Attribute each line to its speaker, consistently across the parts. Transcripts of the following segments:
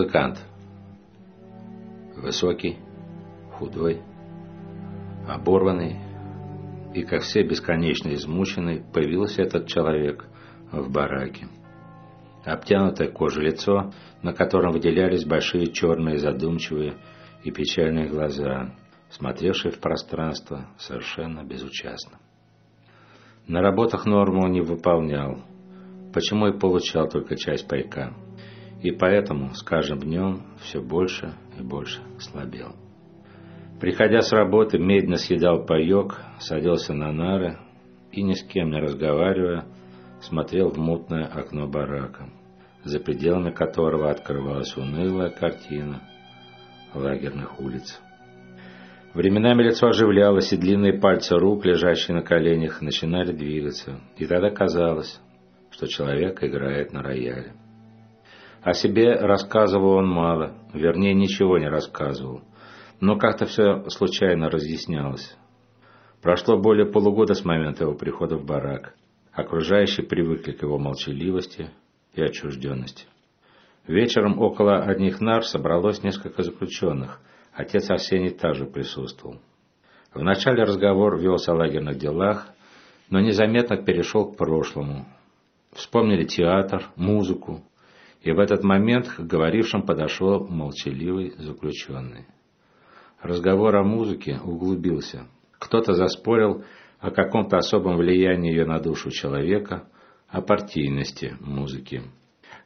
Speaker 1: Музыкант. Высокий, худой, оборванный и, как все, бесконечно измученный, появился этот человек в бараке. Обтянутое кожей лицо, на котором выделялись большие черные задумчивые и печальные глаза, смотревшие в пространство совершенно безучастно. На работах норму не выполнял, почему и получал только часть пайка – и поэтому с каждым днем все больше и больше слабел. Приходя с работы, медленно съедал паек, садился на нары и, ни с кем не разговаривая, смотрел в мутное окно барака, за пределами которого открывалась унылая картина лагерных улиц. Временами лицо оживлялось, и длинные пальцы рук, лежащие на коленях, начинали двигаться, и тогда казалось, что человек играет на рояле. О себе рассказывал он мало, вернее, ничего не рассказывал. Но как-то все случайно разъяснялось. Прошло более полугода с момента его прихода в барак. Окружающие привыкли к его молчаливости и отчужденности. Вечером около одних нар собралось несколько заключенных. Отец Арсений также присутствовал. Вначале разговор велся о лагерных делах, но незаметно перешел к прошлому. Вспомнили театр, музыку, и в этот момент к говорившим подошел молчаливый заключенный. Разговор о музыке углубился. Кто-то заспорил о каком-то особом влиянии ее на душу человека, о партийности музыки.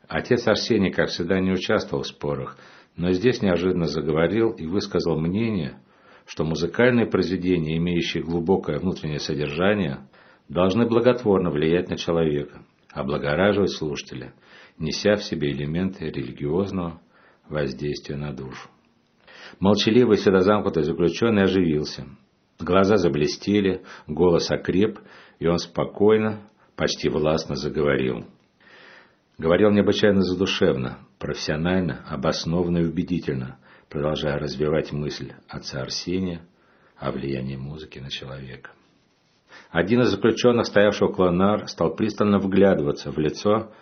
Speaker 1: Отец Арсений, как всегда, не участвовал в спорах, но здесь неожиданно заговорил и высказал мнение, что музыкальные произведения, имеющие глубокое внутреннее содержание, должны благотворно влиять на человека, облагораживать слушателя – неся в себе элементы религиозного воздействия на душу. Молчаливый, всегда замкнутый заключенный оживился. Глаза заблестели, голос окреп, и он спокойно, почти властно заговорил. Говорил необычайно задушевно, профессионально, обоснованно и убедительно, продолжая развивать мысль отца Арсения о влиянии музыки на человека. Один из заключенных, стоявший около нар, стал пристально вглядываться в лицо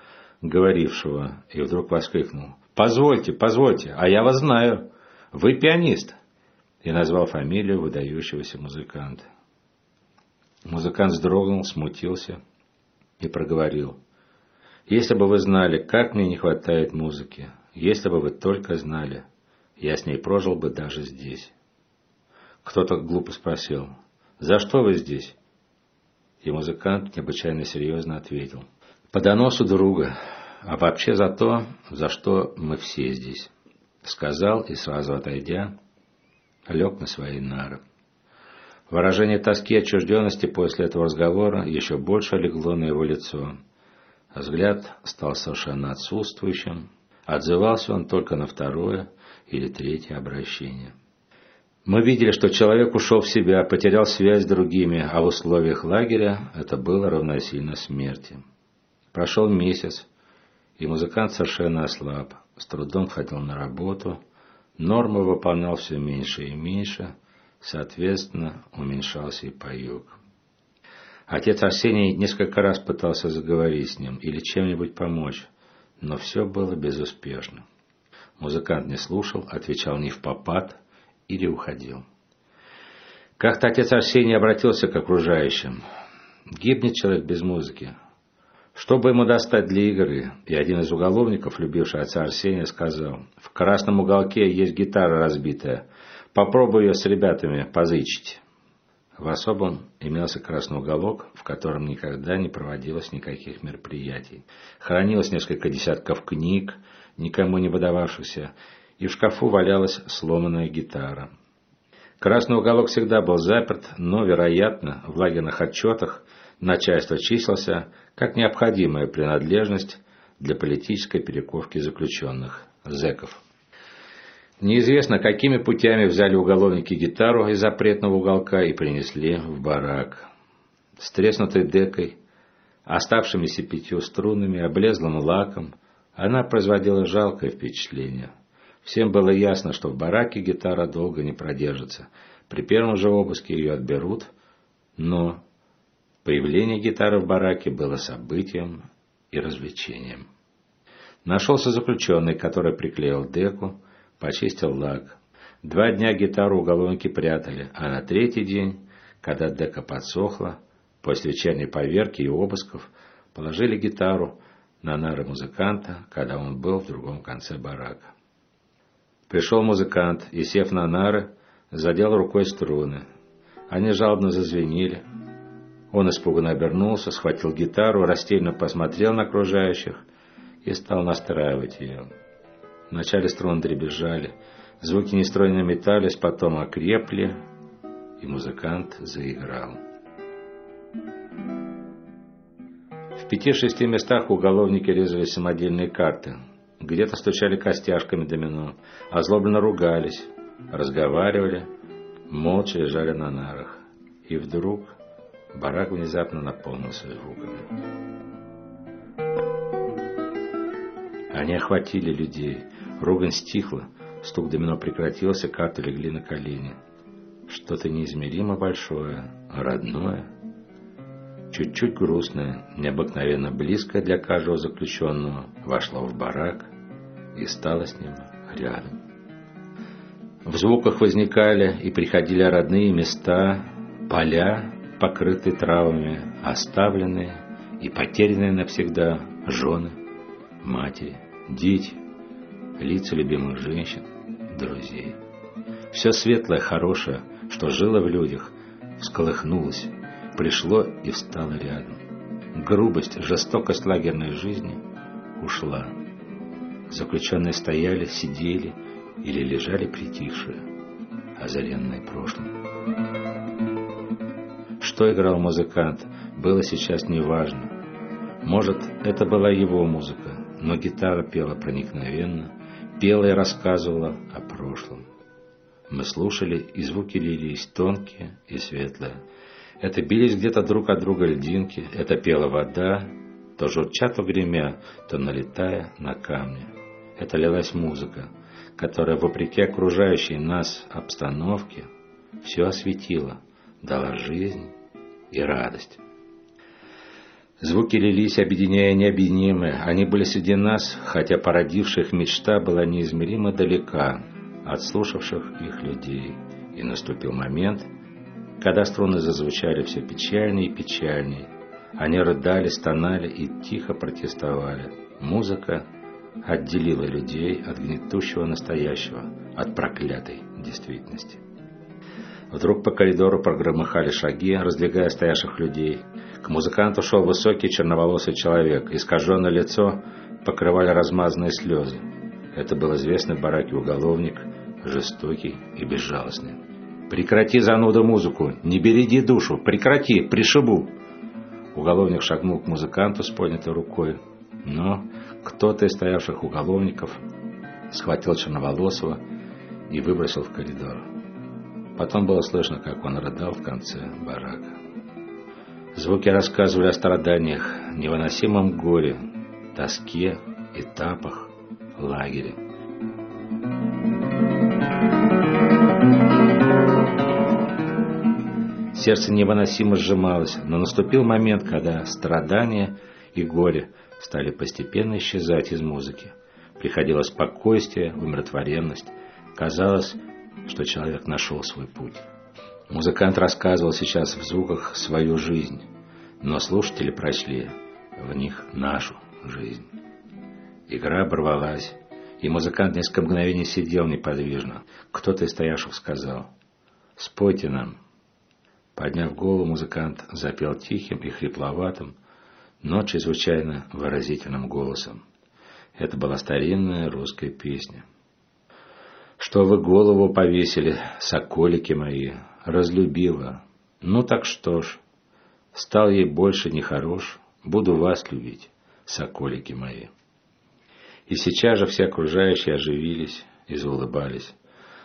Speaker 1: говорившего, и вдруг воскликнул. «Позвольте, позвольте, а я вас знаю. Вы пианист!» И назвал фамилию выдающегося музыканта. Музыкант вздрогнул, смутился и проговорил. «Если бы вы знали, как мне не хватает музыки, если бы вы только знали, я с ней прожил бы даже здесь». Кто-то глупо спросил, «За что вы здесь?» И музыкант необычайно серьезно ответил, по доносу друга, а вообще за то, за что мы все здесь. Сказал и сразу отойдя, лег на свои нары. Выражение тоски и отчужденности после этого разговора еще больше легло на его лицо. Взгляд стал совершенно отсутствующим. Отзывался он только на второе или третье обращение. Мы видели, что человек ушел в себя, потерял связь с другими, а в условиях лагеря это было равносильно смерти. Прошел месяц, и музыкант совершенно ослаб, с трудом ходил на работу, нормы выполнял все меньше и меньше, соответственно, уменьшался и паек. Отец Арсений несколько раз пытался заговорить с ним или чем-нибудь помочь, но все было безуспешно. Музыкант не слушал, отвечал не в попад или уходил. Как-то отец Арсений обратился к окружающим. Гибнет человек без музыки. Чтобы ему достать для игры, и один из уголовников, любивший отца Арсения, сказал, «В красном уголке есть гитара разбитая. Попробуй ее с ребятами позычить». В особом имелся красный уголок, в котором никогда не проводилось никаких мероприятий. Хранилось несколько десятков книг, никому не выдававшихся, и в шкафу валялась сломанная гитара. Красный уголок всегда был заперт, но, вероятно, в лагерных отчетах начальство числился как необходимая принадлежность для политической перековки заключенных, зэков. Неизвестно, какими путями взяли уголовники гитару из запретного уголка и принесли в барак. С треснутой декой, оставшимися пятью струнами, облезлым лаком, она производила жалкое впечатление. Всем было ясно, что в бараке гитара долго не продержится. При первом же обыске ее отберут, но Появление гитары в бараке было событием и развлечением. Нашелся заключенный, который приклеил деку, почистил лак. Два дня гитару уголовники прятали, а на третий день, когда дека подсохла, после вечерней поверки и обысков, положили гитару на нары музыканта, когда он был в другом конце барака. Пришел музыкант и, сев на нары, задел рукой струны. Они жалобно зазвенели. Он испуганно обернулся, схватил гитару, растерянно посмотрел на окружающих и стал настраивать ее. Вначале струны дребезжали, звуки нестройно метались, потом окрепли, и музыкант заиграл. В пяти-шести местах уголовники резали самодельные карты. Где-то стучали костяшками домино, озлобленно ругались, разговаривали, молча лежали на нарах. И вдруг барак внезапно наполнился звуками. Они охватили людей. Ругань стихла, стук домино прекратился, карты легли на колени. Что-то неизмеримо большое, родное, чуть-чуть грустное, необыкновенно близкое для каждого заключенного, вошло в барак и стало с ним рядом. В звуках возникали и приходили родные места, поля, покрытые травами, оставленные и потерянные навсегда жены, матери, дети, лица любимых женщин, друзей. Все светлое, хорошее, что жило в людях, всколыхнулось, пришло и встало рядом. Грубость, жестокость лагерной жизни ушла. Заключенные стояли, сидели, или лежали притихшие, озаренные прошлым. Что играл музыкант, было сейчас неважно. Может, это была его музыка, но гитара пела проникновенно, пела и рассказывала о прошлом. Мы слушали, и звуки лились тонкие и светлые. Это бились где-то друг от друга льдинки, это пела вода, то журча, то гремя, то налетая на камни. Это лилась музыка, которая, вопреки окружающей нас обстановке, все осветила, дала жизнь и радость. Звуки лились, объединяя необъединимые. Они были среди нас, хотя породивших мечта была неизмеримо далека от слушавших их людей. И наступил момент, когда струны зазвучали все печальнее и печальнее. Они рыдали, стонали и тихо протестовали. Музыка отделила людей от гнетущего настоящего, от проклятой действительности. Вдруг по коридору прогромыхали шаги, раздвигая стоящих людей. К музыканту шел высокий черноволосый человек. Искаженное лицо покрывали размазанные слезы. Это был известный бараки уголовник, жестокий и безжалостный. «Прекрати, зануда, музыку! Не береги душу! Прекрати! Пришибу!» Уголовник шагнул к музыканту с поднятой рукой, но кто-то из стоявших уголовников схватил Черноволосого и выбросил в коридор. Потом было слышно, как он рыдал в конце барака. Звуки рассказывали о страданиях, невыносимом горе, тоске, этапах, лагере. Сердце невыносимо сжималось, но наступил момент, когда страдания и горе стали постепенно исчезать из музыки. Приходило спокойствие, умиротворенность. Казалось, что человек нашел свой путь. Музыкант рассказывал сейчас в звуках свою жизнь, но слушатели прочли в них нашу жизнь. Игра оборвалась, и музыкант несколько мгновений сидел неподвижно. Кто-то из стоявших сказал «Спойте нам». Подняв голову, музыкант запел тихим и хрипловатым, но чрезвычайно выразительным голосом. Это была старинная русская песня. «Что вы голову повесили, соколики мои, разлюбила. Ну так что ж, стал ей больше нехорош, буду вас любить, соколики мои». И сейчас же все окружающие оживились и заулыбались.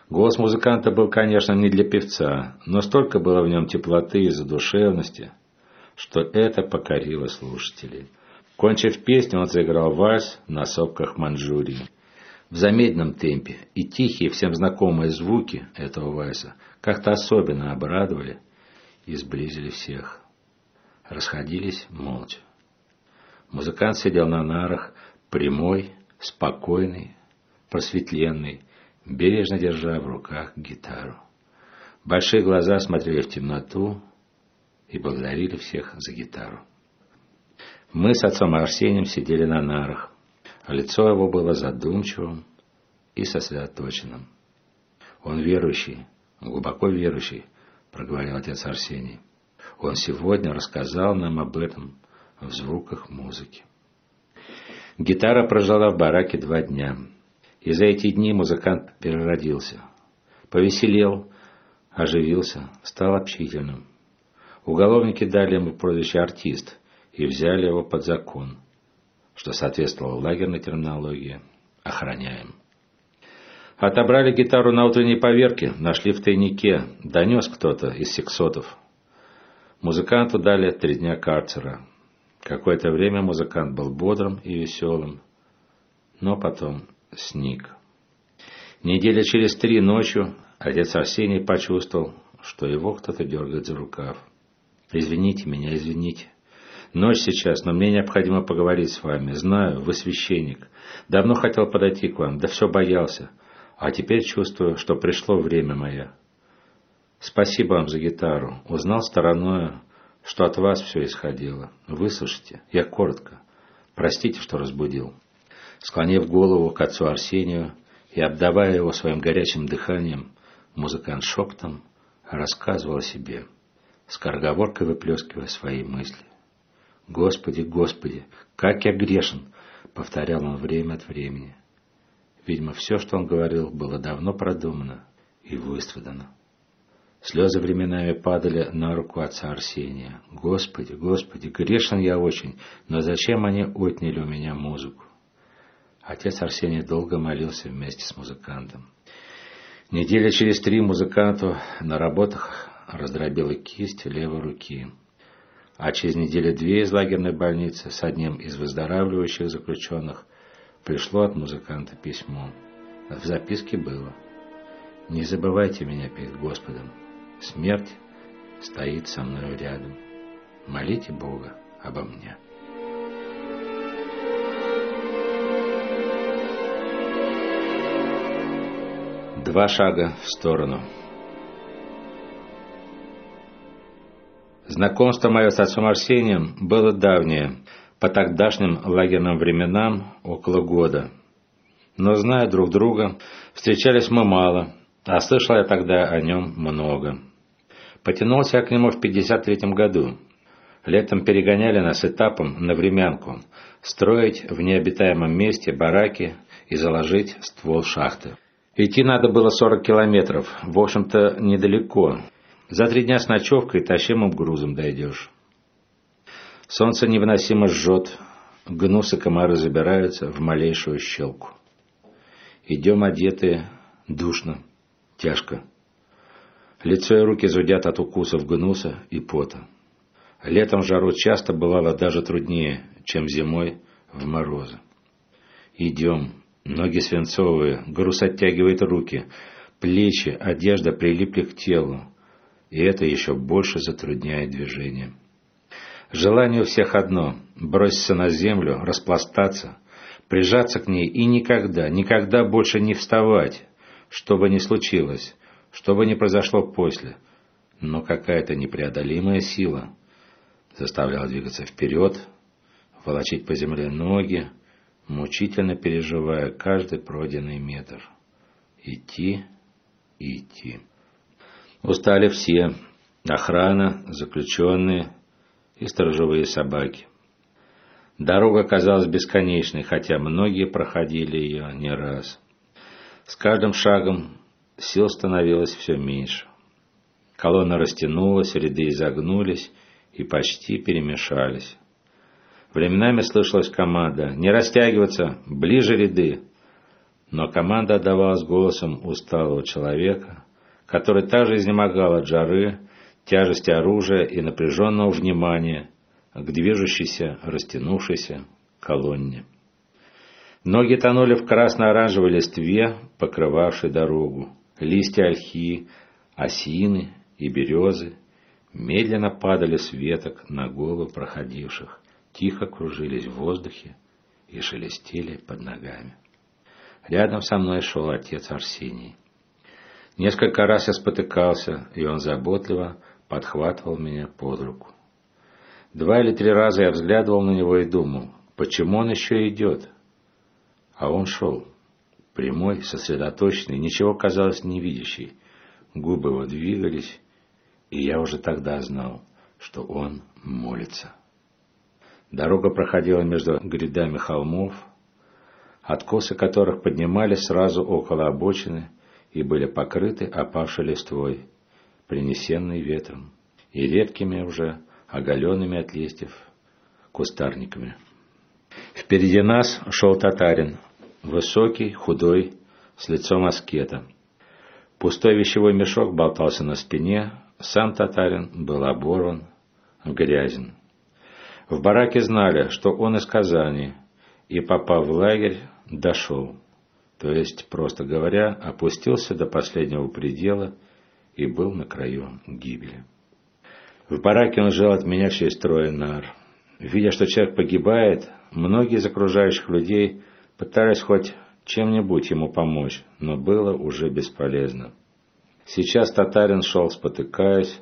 Speaker 1: Голос музыканта был, конечно, не для певца, но столько было в нем теплоты и задушевности, что это покорило слушателей. Кончив песню, он заиграл вальс на сопках Манчжурии. В замедленном темпе и тихие, всем знакомые звуки этого вальса как-то особенно обрадовали и сблизили всех. Расходились молча. Музыкант сидел на нарах, прямой, спокойный, просветленный, бережно держа в руках гитару. Большие глаза смотрели в темноту и благодарили всех за гитару. Мы с отцом Арсением сидели на нарах, лицо его было задумчивым и сосредоточенным. Он верующий, глубоко верующий, проговорил отец Арсений. Он сегодня рассказал нам об этом в звуках музыки. Гитара прожила в бараке два дня, и за эти дни музыкант переродился. Повеселел, оживился, стал общительным. Уголовники дали ему прозвище «артист» и взяли его под закон, что соответствовало лагерной терминологии «охраняем». Отобрали гитару на утренней поверке, нашли в тайнике, донес кто-то из сексотов. Музыканту дали три дня карцера. Какое-то время музыкант был бодрым и веселым, но потом сник. Неделя через три ночью отец Арсений почувствовал, что его кто-то дергает за рукав. «Извините меня, извините. Ночь сейчас, но мне необходимо поговорить с вами. Знаю, вы священник. Давно хотел подойти к вам, да все боялся. А теперь чувствую, что пришло время мое. Спасибо вам за гитару. Узнал стороною, что от вас все исходило. Выслушайте, я коротко. Простите, что разбудил. Склонив голову к отцу Арсению и обдавая его своим горячим дыханием, музыкант шептом рассказывал о себе, скороговоркой выплескивая свои мысли. «Господи, Господи, как я грешен!» — повторял он время от времени. Видимо, все, что он говорил, было давно продумано и выстрадано. Слезы временами падали на руку отца Арсения. «Господи, Господи, грешен я очень, но зачем они отняли у меня музыку?» Отец Арсений долго молился вместе с музыкантом. Неделя через три музыканту на работах раздробила кисть левой руки. А через неделю две из лагерной больницы с одним из выздоравливающих заключенных – Пришло от музыканта письмо. В записке было «Не забывайте меня перед Господом. Смерть стоит со мной рядом. Молите Бога обо мне». Два шага в сторону. Знакомство мое с отцом Арсением было давнее, по тогдашним лагерным временам около года. Но, зная друг друга, встречались мы мало, а слышал я тогда о нем много. Потянулся я к нему в 53 году. Летом перегоняли нас этапом на времянку, строить в необитаемом месте бараки и заложить ствол шахты. Идти надо было 40 километров, в общем-то недалеко. За три дня с ночевкой тащимым грузом дойдешь. Солнце невыносимо жжет, гнус и комары забираются в малейшую щелку. Идем одетые, душно, тяжко. Лицо и руки зудят от укусов гнуса и пота. Летом жару часто бывало даже труднее, чем зимой в морозы. Идем, ноги свинцовые, груз оттягивает руки, плечи, одежда прилипли к телу, и это еще больше затрудняет движение. Желание у всех одно – броситься на землю, распластаться, прижаться к ней и никогда, никогда больше не вставать, что бы ни случилось, что бы ни произошло после. Но какая-то непреодолимая сила заставляла двигаться вперед, волочить по земле ноги, мучительно переживая каждый пройденный метр. Идти идти. Устали все. Охрана, заключенные, и сторожевые собаки. Дорога казалась бесконечной, хотя многие проходили ее не раз. С каждым шагом сил становилось все меньше. Колонна растянулась, ряды изогнулись и почти перемешались. Временами слышалась команда «Не растягиваться! Ближе ряды!» Но команда отдавалась голосом усталого человека, который также изнемогал от жары тяжести оружия и напряженного внимания к движущейся, растянувшейся колонне. Ноги тонули в красно-оранжевой листве, покрывавшей дорогу. Листья ольхи, осины и березы медленно падали с веток на головы проходивших, тихо кружились в воздухе и шелестели под ногами. Рядом со мной шел отец Арсений. Несколько раз я спотыкался, и он заботливо подхватывал меня под руку. Два или три раза я взглядывал на него и думал, почему он еще идет? А он шел, прямой, сосредоточенный, ничего, казалось, не видящий. Губы его двигались, и я уже тогда знал, что он молится. Дорога проходила между грядами холмов, откосы которых поднимались сразу около обочины и были покрыты опавшей листвой, принесенной ветром, и редкими уже, оголенными от листьев, кустарниками. Впереди нас шел татарин, высокий, худой, с лицом аскета. Пустой вещевой мешок болтался на спине, сам татарин был оборван, грязен. В бараке знали, что он из Казани, и, попав в лагерь, дошел, то есть, просто говоря, опустился до последнего предела и был на краю гибели. В бараке он жил от меня через трое нар. Видя, что человек погибает, многие из окружающих людей пытались хоть чем-нибудь ему помочь, но было уже бесполезно. Сейчас татарин шел, спотыкаясь,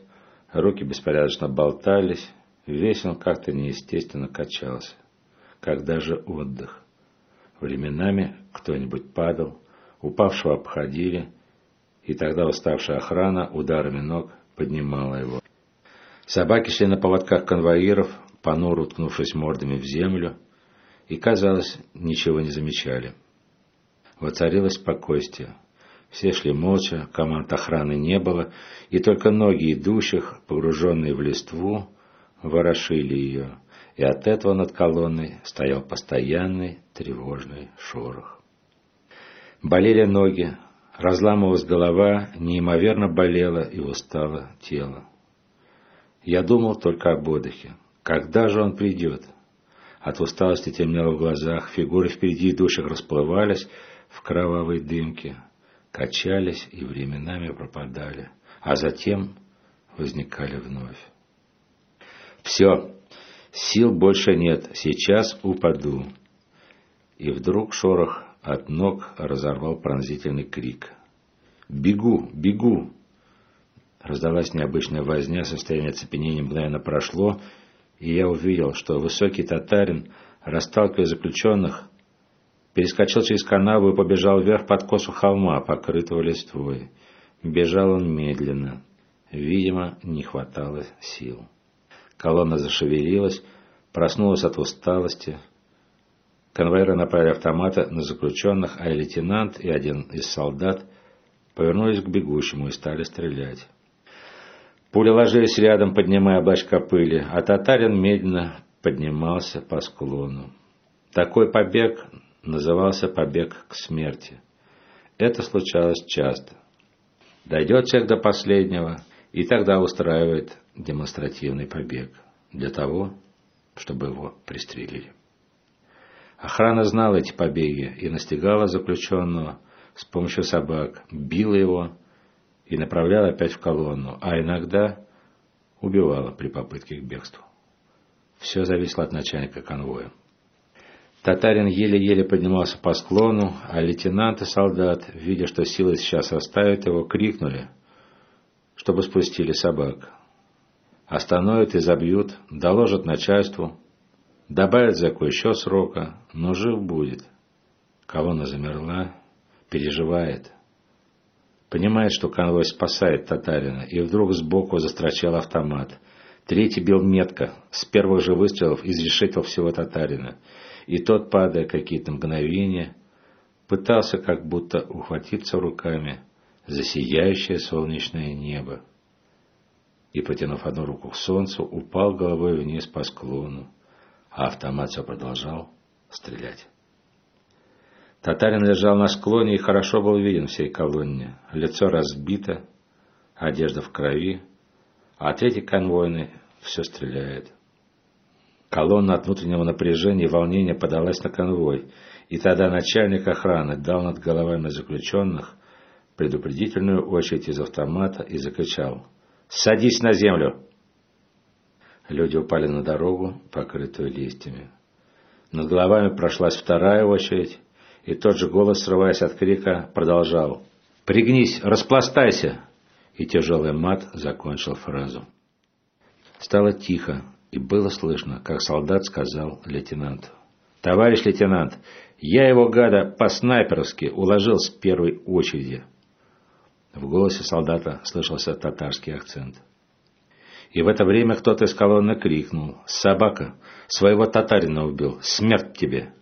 Speaker 1: руки беспорядочно болтались, весь он как-то неестественно качался, как даже отдых. Временами кто-нибудь падал, упавшего обходили, и тогда уставшая охрана ударами ног поднимала его. Собаки шли на поводках конвоиров, понуро уткнувшись мордами в землю, и, казалось, ничего не замечали. Воцарилось спокойствие. Все шли молча, команд охраны не было, и только ноги идущих, погруженные в листву, ворошили ее, и от этого над колонной стоял постоянный тревожный шорох. Болели ноги, разламывалась голова, неимоверно болело и устало тело. Я думал только об отдыхе. Когда же он придет? От усталости темнело в глазах, фигуры впереди идущих расплывались в кровавой дымке, качались и временами пропадали, а затем возникали вновь. Все, сил больше нет, сейчас упаду. И вдруг шорох от ног разорвал пронзительный крик. «Бегу! Бегу!» Раздалась необычная возня, состояние оцепенения мгновенно прошло, и я увидел, что высокий татарин, расталкивая заключенных, перескочил через канаву и побежал вверх под косу холма, покрытого листвой. Бежал он медленно. Видимо, не хватало сил. Колонна зашевелилась, проснулась от усталости. Конвоиры направили автоматы на заключенных, а лейтенант и один из солдат повернулись к бегущему и стали стрелять. Пули ложились рядом, поднимая облачка пыли, а татарин медленно поднимался по склону. Такой побег назывался побег к смерти. Это случалось часто. Дойдет человек до последнего, и тогда устраивает демонстративный побег для того, чтобы его пристрелили. Охрана знала эти побеги и настигала заключенного с помощью собак, била его и направляла опять в колонну, а иногда убивала при попытке к бегству. Все зависело от начальника конвоя. Татарин еле-еле поднимался по склону, а лейтенант и солдат, видя, что силы сейчас оставят его, крикнули, чтобы спустили собак. Остановят и забьют, доложат начальству, добавят зэку еще срока, но жив будет. Колонна замерла, переживает. Понимает, что конвой спасает татарина, и вдруг сбоку застрочал автомат. Третий бил метко, с первых же выстрелов изрешетил всего татарина. И тот, падая какие-то мгновения, пытался как будто ухватиться руками за сияющее солнечное небо и, протянув одну руку к солнцу, упал головой вниз по склону, а автомат все продолжал стрелять. Татарин лежал на склоне и хорошо был виден всей колонне. Лицо разбито, одежда в крови, а третий конвойный все стреляет. Колонна от внутреннего напряжения и волнения подалась на конвой, и тогда начальник охраны дал над головами заключенных предупредительную очередь из автомата и закричал Садись на землю!» Люди упали на дорогу, покрытую листьями. Над головами прошлась вторая очередь, и тот же голос, срываясь от крика, продолжал. «Пригнись, распластайся!» И тяжелый мат закончил фразу. Стало тихо, и было слышно, как солдат сказал лейтенанту. «Товарищ лейтенант, я его, гада, по-снайперски уложил с первой очереди». В голосе солдата слышался татарский акцент. И в это время кто-то из колонны крикнул. «Собака! Своего татарина убил! Смерть тебе!»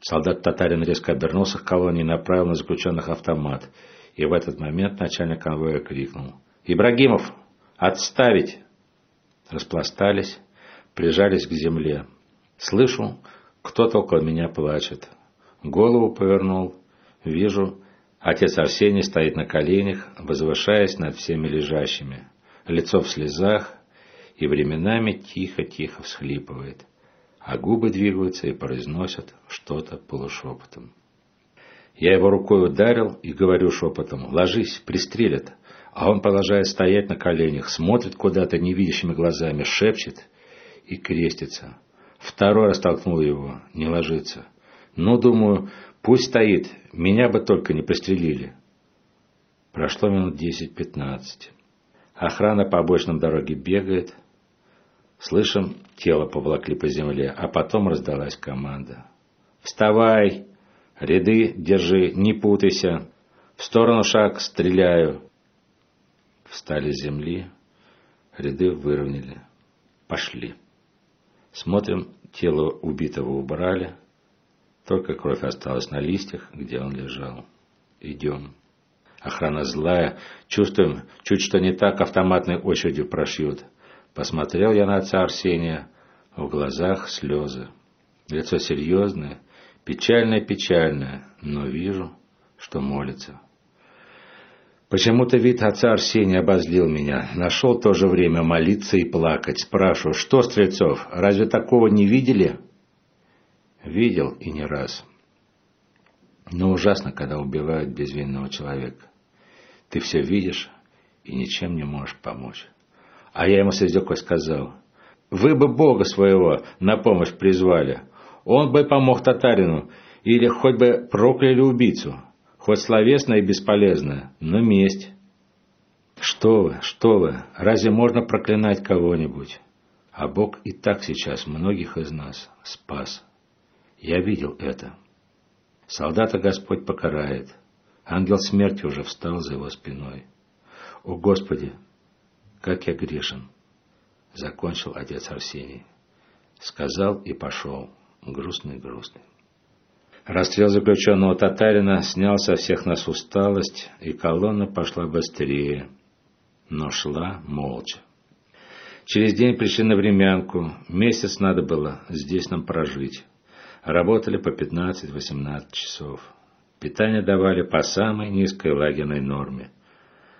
Speaker 1: Солдат-татарин резко обернулся к колонне и направил на заключенных автомат. И в этот момент начальник конвоя крикнул. «Ибрагимов! Отставить!» Распластались, прижались к земле. Слышу, кто-то около меня плачет. Голову повернул. Вижу, отец Арсений стоит на коленях, возвышаясь над всеми лежащими. Лицо в слезах и временами тихо-тихо всхлипывает, а губы двигаются и произносят что-то полушепотом. Я его рукой ударил и говорю шепотом «Ложись, пристрелят». А он продолжает стоять на коленях, смотрит куда-то невидящими глазами, шепчет и крестится. Второй раз толкнул его, не ложится. Ну, думаю, пусть стоит, меня бы только не пристрелили. Прошло минут десять-пятнадцать. Охрана по обочинам дороги бегает. Слышим, тело поволокли по земле, а потом раздалась команда. «Вставай! Ряды держи, не путайся! В сторону шаг, стреляю!» Встали с земли, ряды выровняли. Пошли. Смотрим, тело убитого убрали. Только кровь осталась на листьях, где он лежал. Идем. Охрана злая. Чувствуем, чуть что не так автоматной очередью прошьют. Посмотрел я на отца Арсения. В глазах слезы. Лицо серьезное, печальное-печальное, но вижу, что молится. Почему-то вид отца Арсения обозлил меня. Нашел то же время молиться и плакать. Спрашиваю, что, Стрельцов, разве такого не видели? Видел и не раз. Но ужасно, когда убивают безвинного человека. Ты все видишь и ничем не можешь помочь. А я ему с издевкой сказал, вы бы Бога своего на помощь призвали. Он бы помог татарину или хоть бы прокляли убийцу. Хоть словесная и бесполезная, но месть. Что вы, что вы, разве можно проклинать кого-нибудь? А Бог и так сейчас многих из нас спас. Я видел это. Солдата Господь покарает. Ангел смерти уже встал за его спиной. О, Господи, как я грешен! Закончил отец Арсений. Сказал и пошел, грустный-грустный. Расстрел заключенного татарина снял со всех нас усталость, и колонна пошла быстрее, но шла молча. Через день пришли на времянку, месяц надо было здесь нам прожить. Работали по 15-18 часов. Питание давали по самой низкой лагерной норме.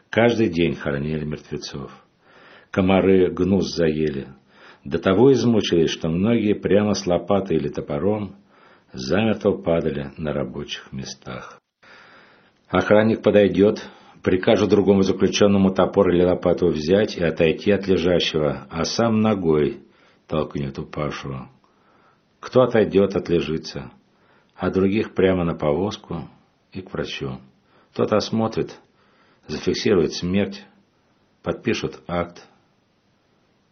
Speaker 1: Каждый день хоронили мертвецов. Комары гнус заели. До того измучились, что многие прямо с лопатой или топором замертво падали на рабочих местах. Охранник подойдет, прикажет другому заключенному топор или лопату взять и отойти от лежащего, а сам ногой толкнет упавшего. Кто отойдет, отлежится, а других прямо на повозку и к врачу. Тот осмотрит, зафиксирует смерть, подпишут акт,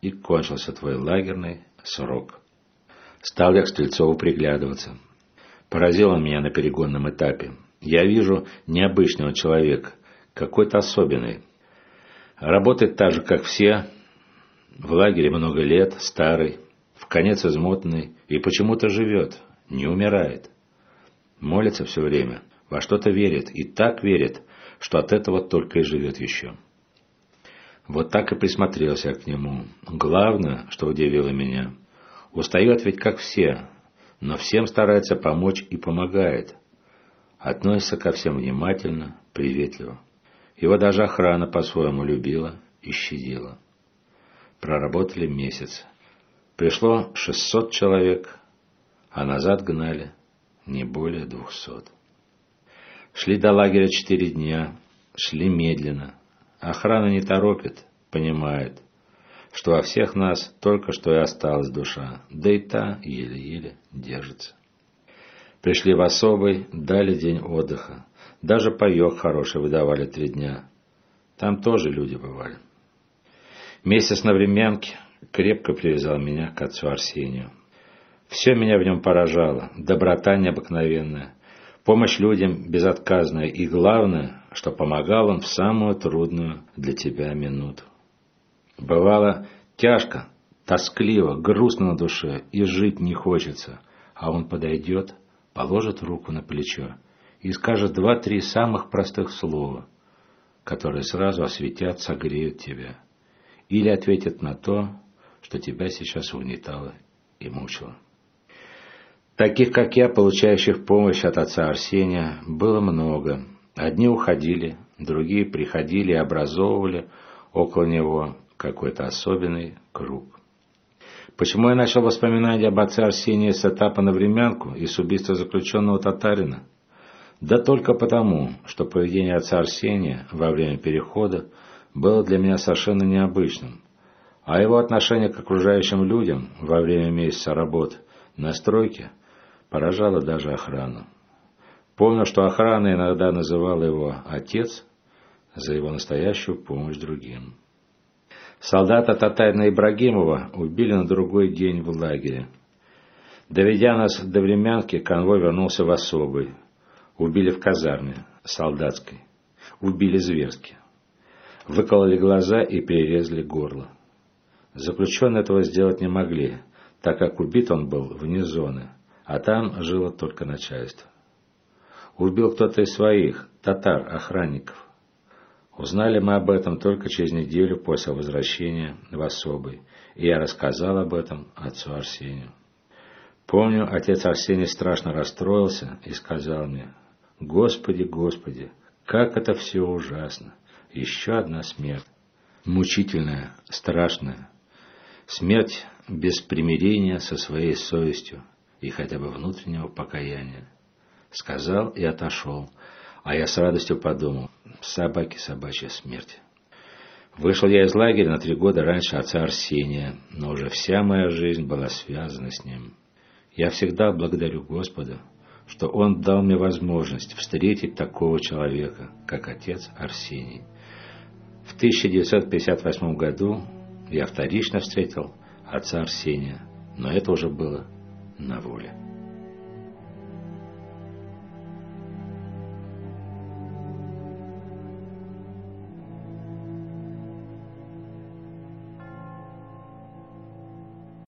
Speaker 1: и кончился твой лагерный срок. Стал я к Стрельцову приглядываться. Поразил он меня на перегонном этапе. Я вижу необычного человека, какой-то особенный. Работает так же, как все, в лагере много лет, старый, конец измотанный, и почему-то живет, не умирает. Молится все время, во что-то верит, и так верит, что от этого только и живет еще. Вот так и присмотрелся к нему. Главное, что удивило меня, устает ведь как все, но всем старается помочь и помогает. Относится ко всем внимательно, приветливо. Его даже охрана по-своему любила и щадила. Проработали месяц. Пришло 600 человек, а назад гнали не более двухсот. Шли до лагеря четыре дня, шли медленно. Охрана не торопит, понимает. что во всех нас только что и осталась душа, да и та еле-еле держится. Пришли в особый, дали день отдыха. Даже паек хороший выдавали три дня. Там тоже люди бывали. Месяц на временке крепко привязал меня к отцу Арсению. Все меня в нем поражало, доброта необыкновенная, помощь людям безотказная и, главное, что помогал он в самую трудную для тебя минуту. Бывало тяжко, тоскливо, грустно на душе, и жить не хочется, а он подойдет, положит руку на плечо и скажет два-три самых простых слова, которые сразу осветят, согреют тебя, или ответят на то, что тебя сейчас угнетало и мучило. Таких, как я, получающих помощь от отца Арсения, было много. Одни уходили, другие приходили и образовывали около него какой-то особенный круг. Почему я начал воспоминания об отце Арсении с этапа на временку и с убийства заключенного татарина? Да только потому, что поведение отца Арсения во время перехода было для меня совершенно необычным, а его отношение к окружающим людям во время месяца работы на стройке поражало даже охрану. Помню, что охрана иногда называла его «отец» за его настоящую помощь другим. Солдата Татарина Ибрагимова убили на другой день в лагере. Доведя нас до времянки, конвой вернулся в особый. Убили в казарме, солдатской. Убили зверски. Выкололи глаза и перерезали горло. Заключенные этого сделать не могли, так как убит он был вне зоны, а там жило только начальство. Убил кто-то из своих, татар, охранников. Узнали мы об этом только через неделю после возвращения в особый, и я рассказал об этом отцу Арсению. Помню, отец Арсений страшно расстроился и сказал мне, «Господи, Господи, как это все ужасно! Еще одна смерть, мучительная, страшная, Смерть без примирения со своей совестью и хотя бы внутреннего покаяния. Сказал и отошел, а я с радостью подумал, собаки собачья смерть. Вышел я из лагеря на три года раньше отца Арсения, но уже вся моя жизнь была связана с ним. Я всегда благодарю Господа, что Он дал мне возможность встретить такого человека, как отец Арсений. В 1958 году я вторично встретил отца Арсения, но это уже было на воле.